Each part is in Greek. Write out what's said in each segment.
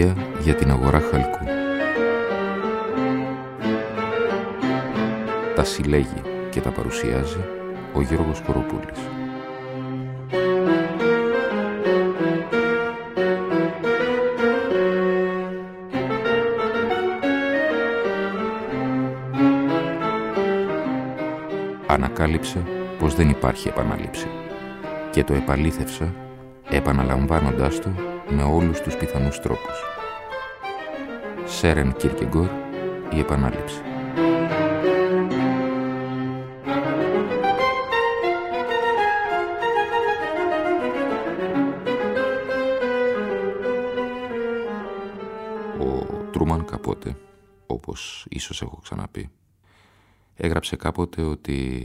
Στοιχεία για την αγορά χαλκού. Τα συλλέγει και τα παρουσιάζει ο Γιώργος Κοροπούλης. Ανακάλυψε πως δεν υπάρχει επανάληψη και το επαλήθευσα επαναλαμβάνοντάς το με όλους τους πιθανούς τρόπους. Σέρεν Κίρκεγκορ, η επανάληψη. Ο Τρούμαν Καπότε, όπως ίσως έχω ξαναπεί, έγραψε κάποτε ότι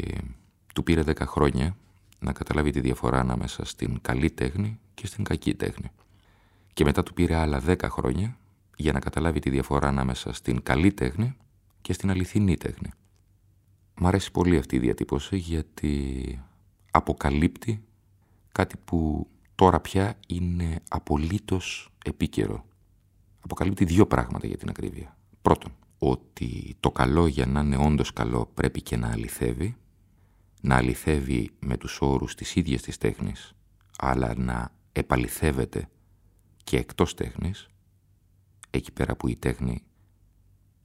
του πήρε 10 χρόνια να καταλάβει τη διαφορά ανάμεσα στην καλή τέχνη και στην κακή τέχνη. Και μετά του πήρε άλλα 10 χρόνια για να καταλάβει τη διαφορά ανάμεσα στην καλή τέχνη και στην αληθινή τέχνη. Μ' αρέσει πολύ αυτή η διατύπωση γιατί αποκαλύπτει κάτι που τώρα πια είναι απολύτως επίκαιρο. Αποκαλύπτει δύο πράγματα για την ακρίβεια. Πρώτον, ότι το καλό για να είναι όντως καλό πρέπει και να αληθεύει, να αληθεύει με τους όρους της ίδιας της τέχνης, αλλά να επαληθεύεται και εκτός τέχνης, εκεί πέρα που η τέχνη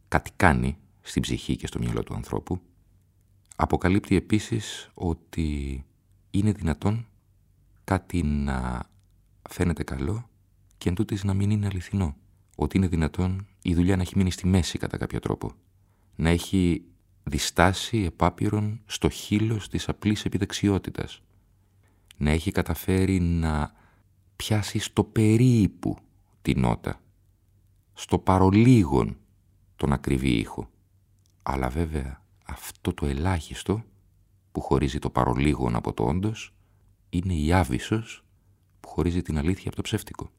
κάτι κάνει στην ψυχή και στο μυαλό του ανθρώπου, αποκαλύπτει επίσης ότι είναι δυνατόν κάτι να φαίνεται καλό και εν να μην είναι αληθινό. Ότι είναι δυνατόν η δουλειά να έχει μείνει στη μέση κατά κάποιο τρόπο. Να έχει διστάσει επάπειρον στο χείλος της απλής επιδεξιότητας. Να έχει καταφέρει να πιάσεις στο περίπου την νότα, στο παρολίγον τον ακριβή ήχο. Αλλά βέβαια αυτό το ελάχιστο που χωρίζει το παρολίγον από το όντως είναι η άβυσος που χωρίζει την αλήθεια από το ψεύτικο.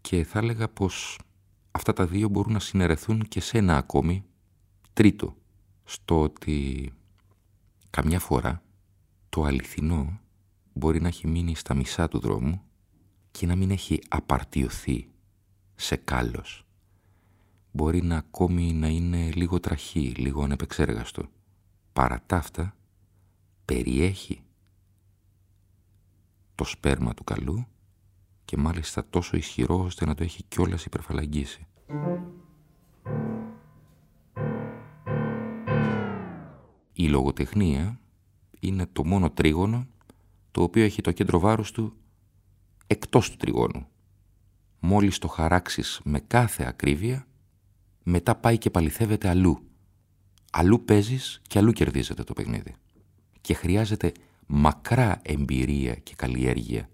Και θα έλεγα πως αυτά τα δύο μπορούν να συνερεθούν και σε ένα ακόμη τρίτο στο ότι καμιά φορά το αληθινό μπορεί να έχει μείνει στα μισά του δρόμου και να μην έχει απαρτιωθεί σε κάλος. Μπορεί να ακόμη να είναι λίγο τραχή, λίγο ανεπεξέργαστο. Παρά τα αυτά, περιέχει το σπέρμα του καλού και μάλιστα τόσο ισχυρό ώστε να το έχει κιόλας υπερφαλαγγίσει. Η λογοτεχνία είναι το μόνο τρίγωνο το οποίο έχει το κέντρο βάρους του εκτός του τριγώνου. Μόλις το χαράξεις με κάθε ακρίβεια, μετά πάει και παληθεύεται αλλού. Αλλού παίζεις και αλλού κερδίζεται το παιχνίδι. Και χρειάζεται μακρά εμπειρία και καλλιέργεια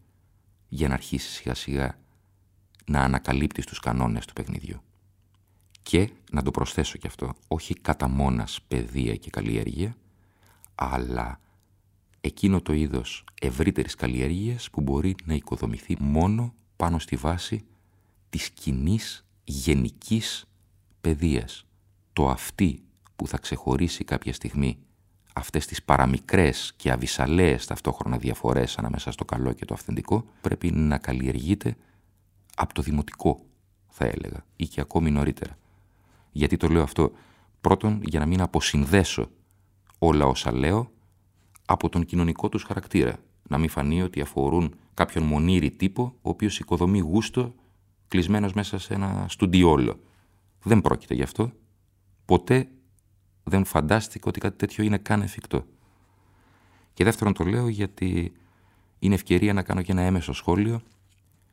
για να αρχίσεις σιγά σιγά να ανακαλύπτεις τους κανόνες του παιχνιδιού. Και, να το προσθέσω κι αυτό, όχι κατά μόνας παιδεία και καλλιέργεια, αλλά εκείνο το είδος ευρύτερης καλλιέργειας που μπορεί να οικοδομηθεί μόνο πάνω στη βάση της κοινής γενικής παιδείας. Το αυτή που θα ξεχωρίσει κάποια στιγμή αυτές τις παραμικρές και αβυσαλαίες ταυτόχρονα διαφορές ανάμεσα στο καλό και το αυθεντικό πρέπει να καλλιεργείται από το δημοτικό θα έλεγα ή και ακόμη νωρίτερα. Γιατί το λέω αυτό πρώτον για να μην αποσυνδέσω όλα όσα λέω από τον κοινωνικό τους χαρακτήρα. Να μην φανεί ότι αφορούν κάποιον μονήρη τύπο, ο οποίος οικοδομεί γούστο κλεισμένος μέσα σε ένα στουντιόλο. Δεν πρόκειται γι' αυτό. Ποτέ δεν φαντάστηκα ότι κάτι τέτοιο είναι καν εφικτό. Και δεύτερον το λέω γιατί είναι ευκαιρία να κάνω και ένα έμεσο σχόλιο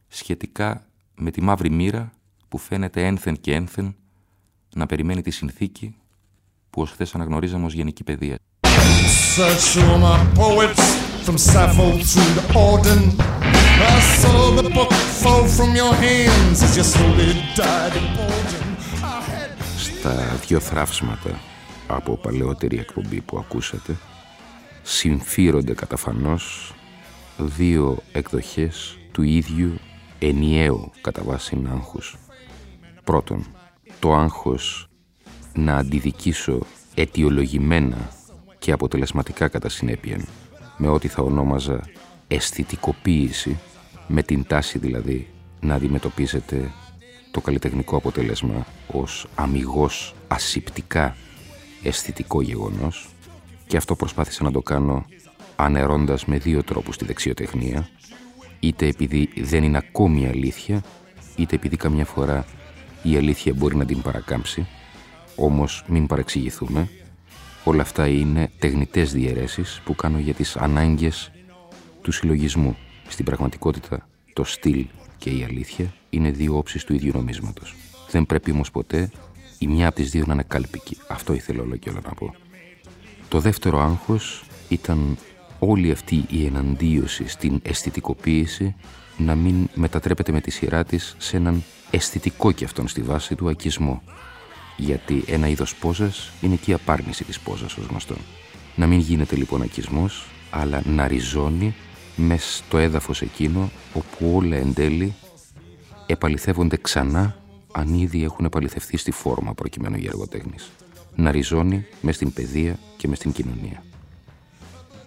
σχετικά με τη μαύρη μοίρα που φαίνεται ένθεν και ένθεν να περιμένει τη συνθήκη που ως χθες αναγνωρίζαμε ως γενική παιδεία. Search through my poets from Sappho to the Auden. I saw the book fall from your hands as you slowly died Στα δύο θράψματα από παλαιότερη εκπομπή που ακούσατε συμφύρονται καταφανώς δύο εκδοχές του ίδιου ενιαίου κατά βάση άγχους. Πρώτον, το άγχος να αντιδικήσω αιτιολογημένα και αποτελεσματικά κατά συνέπεια με ό,τι θα ονόμαζα αισθητικοποίηση με την τάση δηλαδή να αντιμετωπίζετε το καλλιτεχνικό αποτέλεσμα ως αμυγός ασυπτικά αισθητικό γεγονός. Και αυτό προσπάθησα να το κάνω ανερώντας με δύο τρόπους τη δεξιοτεχνία είτε επειδή δεν είναι ακόμη αλήθεια είτε επειδή καμιά φορά η αλήθεια μπορεί να την παρακάμψει. Όμως μην παρεξηγηθούμε όλα αυτά είναι τεχνητές διαιρέσεις που κάνω για τις ανάγκες του συλλογισμού στην πραγματικότητα το στυλ και η αλήθεια είναι δύο όψεις του ίδιου νομίσματος. Δεν πρέπει όμως ποτέ η μια από τις δύο να είναι κάλπικη. Αυτό ήθελα όλο και όλο να πω. Το δεύτερο άγχος ήταν όλη αυτή η εναντίωση στην αισθητικοποίηση να μην μετατρέπεται με τη σειρά της σε έναν αισθητικό και αυτόν στη βάση του ακισμό. Γιατί ένα είδος πόζας είναι και η απάρνηση της πόζας ως γνωστό. Να μην γίνεται λοιπόν ακισμός, αλλά να ριζώνει μέσα στο έδαφος εκείνο όπου όλα εν τέλει επαληθεύονται ξανά αν ήδη έχουν επαληθευτεί στη φόρμα προκειμένου για εργοτέχνης. Να ριζώνει μες στην παιδεία και μες στην κοινωνία.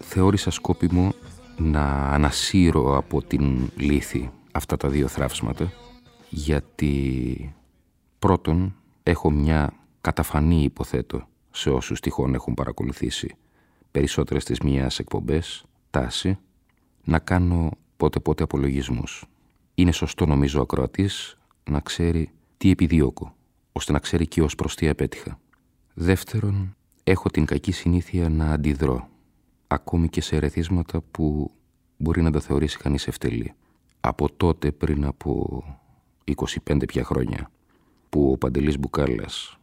Θεώρησα σκόπιμο να ανασύρω από την λύθη αυτά τα δύο θράψματα γιατί πρώτον έχω μια καταφανή υποθέτω σε όσους τυχόν έχουν παρακολουθήσει περισσότερες της μιας εκπομπές τάση να κάνω πότε πότε απολογισμούς. Είναι σωστό νομίζω ο ακροατής να ξέρει τι επιδιώκω, ώστε να ξέρει και ως προς τι απέτυχα. Δεύτερον, έχω την κακή συνήθεια να αντιδρώ, ακόμη και σε ερεθίσματα που μπορεί να τα θεωρήσει κανείς ευτελή. Από τότε πριν από 25 πια χρόνια, που ο Παντελής Μπουκάλας,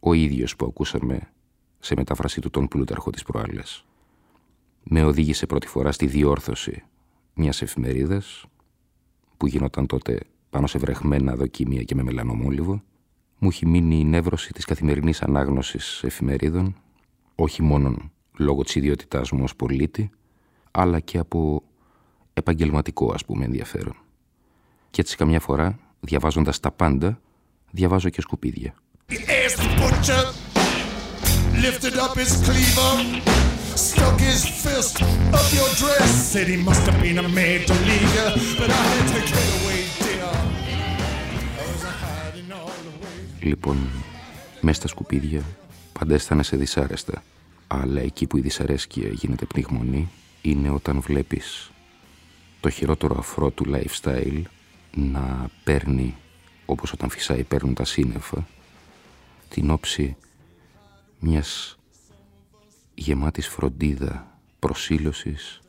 ο ίδιος που ακούσαμε σε μετάφραση του τον Πλούταρχο της προάλλες, με οδήγησε πρώτη φορά στη διόρθωση μιας εφημερίδας που γινόταν τότε πάνω σε βρεχμένα δοκίμια και με μελανομόλυβο μου έχει μείνει η νεύρωση της καθημερινής ανάγνωσης εφημερίδων όχι μόνο λόγω της ιδιότητάς μου ως πολίτη αλλά και από επαγγελματικό ας πούμε ενδιαφέρον. Και έτσι καμιά φορά διαβάζοντας τα πάντα διαβάζω και σκουπίδια. stuck his fist up your dress. Said he must have been a maid to leave you, but I had to get away, dear. I was hiding all the way. Λοιπόν, μέσα στα σκουπίδια πάντα αισθάνεσαι δυσάρεστα. Αλλά εκεί που η δυσαρέσκεια γίνεται πνιγμονή είναι όταν βλέπεις το χειρότερο αφρό του lifestyle να παίρνει, όπως όταν φυσάει παίρνουν τα σύννεφα, την όψη μιας γεμάτης φροντίδα, προσήλωσης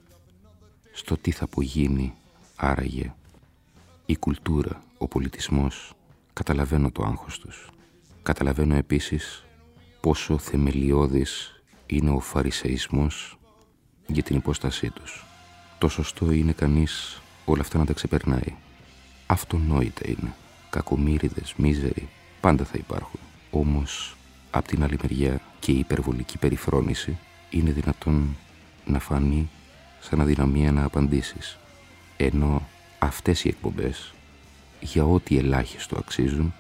στο τι θα απογίνει άραγε η κουλτούρα, ο πολιτισμός. Καταλαβαίνω το άγχος τους. Καταλαβαίνω επίσης πόσο θεμελιώδης είναι ο φαρισεϊσμός για την υπόστασή τους. Το σωστό είναι κανείς όλα αυτά να τα ξεπερνάει. Αυτονόητα είναι. Κακομύριδες, μίζεροι, πάντα θα υπάρχουν. Όμως Απ' την άλλη μεριά και η υπερβολική περιφρόνηση είναι δυνατόν να φανεί σαν αδυναμία να απαντήσεις. Ενώ αυτές οι εκπομπές, για ό,τι ελάχιστο αξίζουν,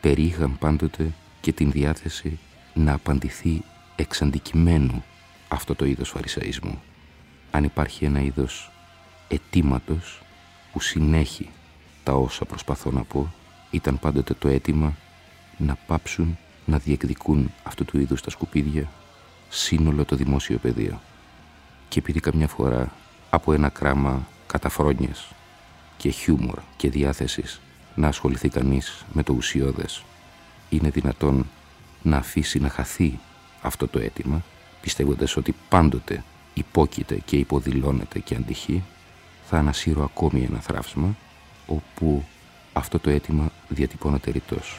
περίχαν πάντοτε και την διάθεση να απαντηθεί εξ αντικειμένου αυτό το είδος φαρισαΐσμου. Αν υπάρχει ένα είδος αιτήματος που συνέχει τα όσα προσπαθώ να πω, ήταν πάντοτε το αίτημα να πάψουν να διεκδικούν αυτού του είδους τα σκουπίδια σύνολο το δημόσιο πεδίο. Και επειδή καμιά φορά από ένα κράμα καταφρόνιας και χιούμορ και διάθεσης να ασχοληθεί κανείς με το ουσιώδες, είναι δυνατόν να αφήσει να χαθεί αυτό το αίτημα, πιστεύοντας ότι πάντοτε υπόκειται και υποδηλώνεται και αντυχεί, θα ανασύρω ακόμη ένα θράψμα, όπου αυτό το αίτημα διατυπώνεται ρητός.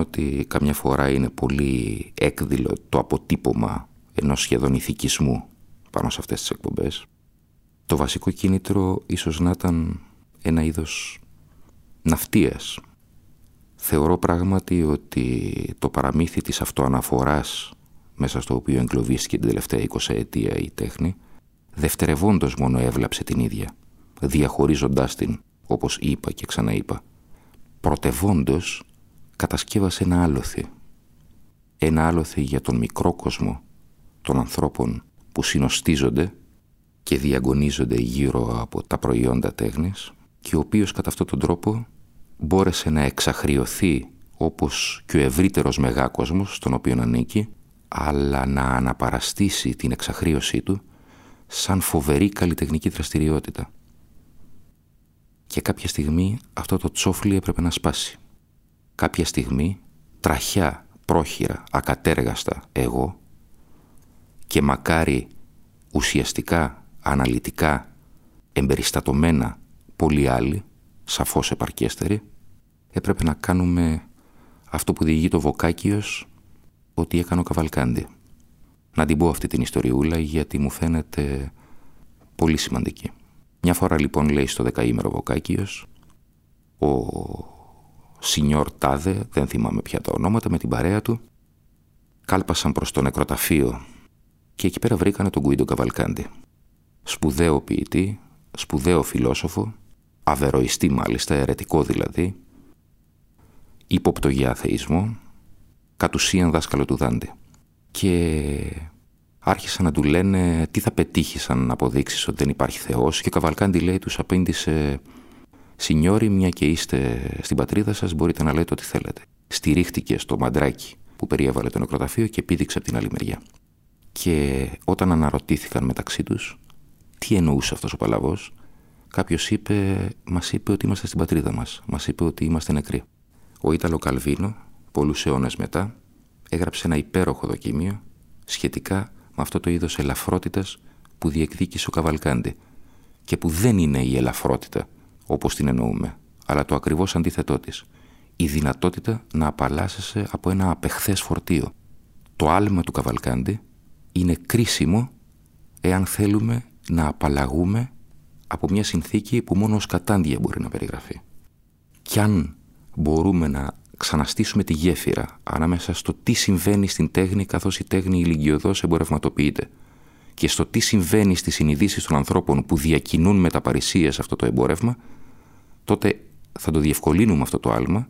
ότι καμιά φορά είναι πολύ έκδηλο το αποτύπωμα ενός σχεδόν ηθικισμού πάνω σε αυτές τις εκπομπές. Το βασικό κίνητρο ίσως να ήταν ένα είδος ναυτίας. Θεωρώ πράγματι ότι το παραμύθι της αυτοαναφοράς μέσα στο οποίο εγκλωβίστηκε την τελευταία 20 ετία η τέχνη, δευτερευόντως μόνο έβλαψε την ίδια, διαχωρίζοντάς την, όπως είπα και ξαναείπα. Πρωτευόντως κατασκεύασε ένα άλοθη. ένα άλοθη για τον μικρό κόσμο των ανθρώπων που συνοστίζονται και διαγωνίζονται γύρω από τα προϊόντα τέχνης και ο οποίος κατά αυτόν τον τρόπο μπόρεσε να εξαχριωθεί όπως και ο ευρύτερος μεγάκοσμος στον οποίο ανήκει αλλά να αναπαραστήσει την εξαχρίωσή του σαν φοβερή καλλιτεχνική δραστηριότητα. Και κάποια στιγμή αυτό το τσόφλι έπρεπε να σπάσει. Κάποια στιγμή τραχιά, πρόχειρα, ακατέργαστα εγώ και μακάρι ουσιαστικά, αναλυτικά, εμπεριστατωμένα πολλοί άλλοι, σαφώς επαρκέστεροι, έπρεπε να κάνουμε αυτό που διηγεί το Βοκάκιος ότι έκανε ο Καβαλκάντη. Να την πω αυτή την ιστοριούλα γιατί μου φαίνεται πολύ σημαντική. Μια φορά λοιπόν λέει στο δεκαήμερο Βοκάκιος ο Σινιόρ Τάδε, δεν θυμάμαι πια τα ονόματα, με την παρέα του κάλπασαν προς το νεκροταφείο και εκεί πέρα βρήκανε τον Κουίντο Καβαλκάντη. Σπουδαίο ποιητή, σπουδαίο φιλόσοφο, αβεροιστή μάλιστα, αιρετικό δηλαδή, ύποπτο για αθεϊσμό, κατ' ουσίαν δάσκαλο του Δάντη. Και άρχισαν να του λένε τι θα πετύχεις αν αποδείξεις ότι δεν υπάρχει Θεός; Και ο Καβαλκάντη λέει τους απήντησε «Σινιόρι, μια και είστε στην πατρίδα σας μπορείτε να λέτε ό,τι θέλετε». Στηρίχτηκε στο μαντράκι που περιέβαλε το νεκροταφείο και πήδηξε από την άλλη μεριά. Και όταν αναρωτήθηκαν μεταξύ τους τι εννοούσε αυτός ο παλαβός, κάποιος είπε, μας είπε ότι είμαστε στην πατρίδα μας, μας είπε ότι είμαστε νεκροί. Ο Ήταλο Καλβίνο, πολλούς αιώνες μετά, έγραψε ένα υπέροχο δοκίμιο σχετικά με αυτό το είδος ελαφρότητας που διεκδίκησε ο Καβαλκάντη και που δεν είναι η ελαφρότητα όπως την εννοούμε, αλλά το ακριβώς αντίθετό της. Η δυνατότητα να απαλλάσσεσαι από ένα απεχθές φορτίο. Το άλμα του Καβαλκάντη είναι κρίσιμο εάν θέλουμε να απαλλαγούμε από μια συνθήκη που μόνο ως κατάντια μπορεί να περιγραφεί. Κι αν μπορούμε να ξαναστήσουμε τη γέφυρα ανάμεσα στο τι συμβαίνει στην τέχνη καθώς η τέχνη ηλικιωδώς εμπορευματοποιείται και στο τι συμβαίνει στις συνειδήσεις των ανθρώπων που διακινούν με τα παρησίες αυτό το εμπόρευμα, τότε θα το διευκολύνουμε αυτό το άλμα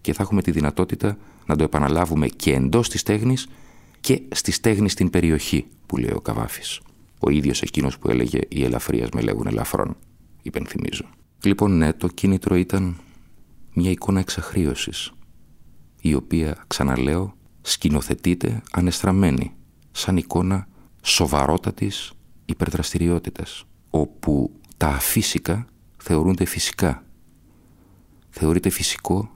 και θα έχουμε τη δυνατότητα να το επαναλάβουμε και εντός της τέχνης και στη τέχνης στην περιοχή που λέει ο Καβάφης. Ο ίδιος εκείνος που έλεγε «Οι ελαφρίας με λέγουν ελαφρών», υπενθυμίζω. Λοιπόν, ναι, το κίνητρο ήταν μια εικόνα εξαχρίωσης, η οποία, ξαναλέω, σκηνοθετείται ανεστραμμένη, σαν εικόνα σοβαρότατης υπερδραστηριότητας, όπου τα αφύσικα θεωρούνται φυσικά. Θεωρείται φυσικό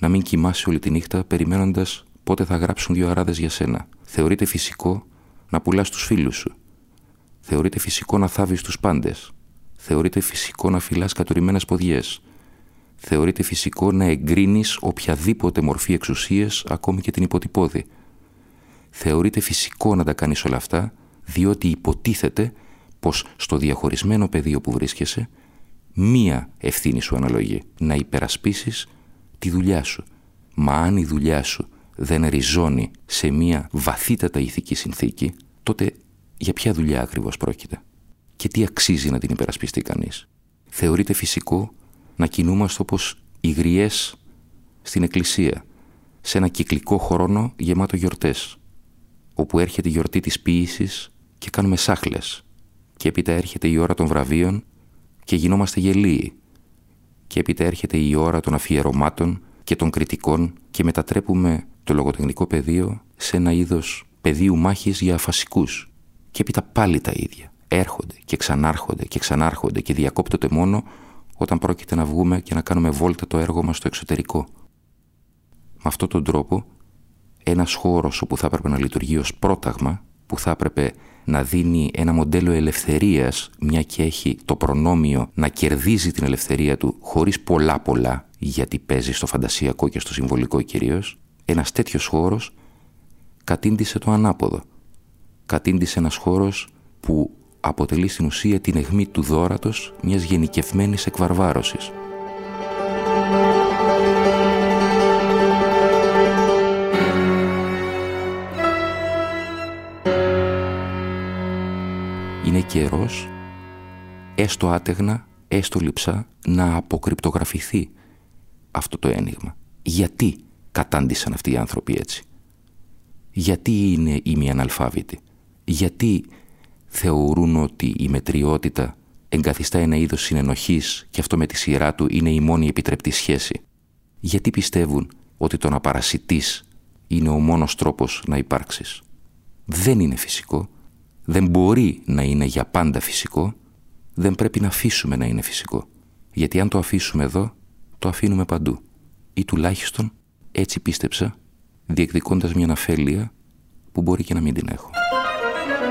να μην κοιμάσαι όλη τη νύχτα περιμένοντας πότε θα γράψουν δύο αράδες για σένα. Θεωρείται φυσικό να πουλάς τους φίλους σου. Θεωρείται φυσικό να θάβεις τους πάντες. Θεωρείται φυσικό να φυλάς κατουρημένες ποδιές θεωρείται φυσικό να εγκρίνεις οποιαδήποτε μορφή εξουσίας, ακόμη και την υποτυπώδη. Θεωρείται φυσικό να τα κάνεις όλα αυτά, διότι υποτίθεται πως στο διαχωρισμένο πεδίο που βρίσκεσαι, μία ευθύνη σου αναλογεί, να υπερασπίσεις τη δουλειά σου. Μα αν η δουλειά σου δεν ριζώνει σε μία βαθύτατα ηθική συνθήκη, τότε για ποια δουλειά ακριβώς πρόκειται και τι αξίζει να την υπερασπιστεί κανείς; Θεωρείται φυσικό να κινούμαστε όπως οι γριές στην εκκλησία, σε ένα κυκλικό χρόνο γεμάτο γιορτές, όπου έρχεται η γιορτή της ποίησης και κάνουμε σάχλες και έπειτα έρχεται η ώρα των βραβείων και γινόμαστε γελίοι και έπειτα έρχεται η ώρα των αφιερωμάτων και των κριτικών και μετατρέπουμε το λογοτεχνικό πεδίο σε ένα είδος πεδίου μάχης για αφασικούς και έπειτα πάλι τα ίδια. Έρχονται και ξανάρχονται και ξανάρχονται και διακόπτονται μόνο όταν πρόκειται να βγούμε και να κάνουμε βόλτα το έργο μας στο εξωτερικό. Με αυτόν τον τρόπο, ένας χώρος όπου θα έπρεπε να λειτουργεί ως πρόταγμα, που θα έπρεπε να δίνει ένα μοντέλο ελευθερίας, μια και έχει το προνόμιο να κερδίζει την ελευθερία του χωρίς πολλά πολλά, γιατί παίζει στο φαντασιακό και στο συμβολικό κυρίως, ένας τέτοιος χώρος κατήντησε το ανάποδο. Κατήντησε ένας χώρος που αποτελεί στην ουσία την αιχμή του δόρατος μιας γενικευμένης εκβαρβάρωσης. Είναι καιρός, έστω άτεγνα, έστω λειψά, να αποκρυπτογραφηθεί αυτό το ένιγμα. Γιατί κατάντησαν αυτοί οι άνθρωποι έτσι; Γιατί είναι ημιαναλφάβητοι. Γιατί θεωρούν ότι η μετριότητα εγκαθιστά ένα είδος συνενοχής και αυτό με τη σειρά του είναι η μόνη επιτρεπτή σχέση; Γιατί πιστεύουν ότι το να παρασιτείς είναι ο μόνος τρόπος να υπάρξεις; Δεν είναι φυσικό, δεν μπορεί να είναι για πάντα φυσικό, δεν πρέπει να αφήσουμε να είναι φυσικό. Γιατί αν το αφήσουμε εδώ, το αφήνουμε παντού. Ή τουλάχιστον έτσι πίστεψα, διεκδικώντας μια αφέλεια που μπορεί και να μην την έχω.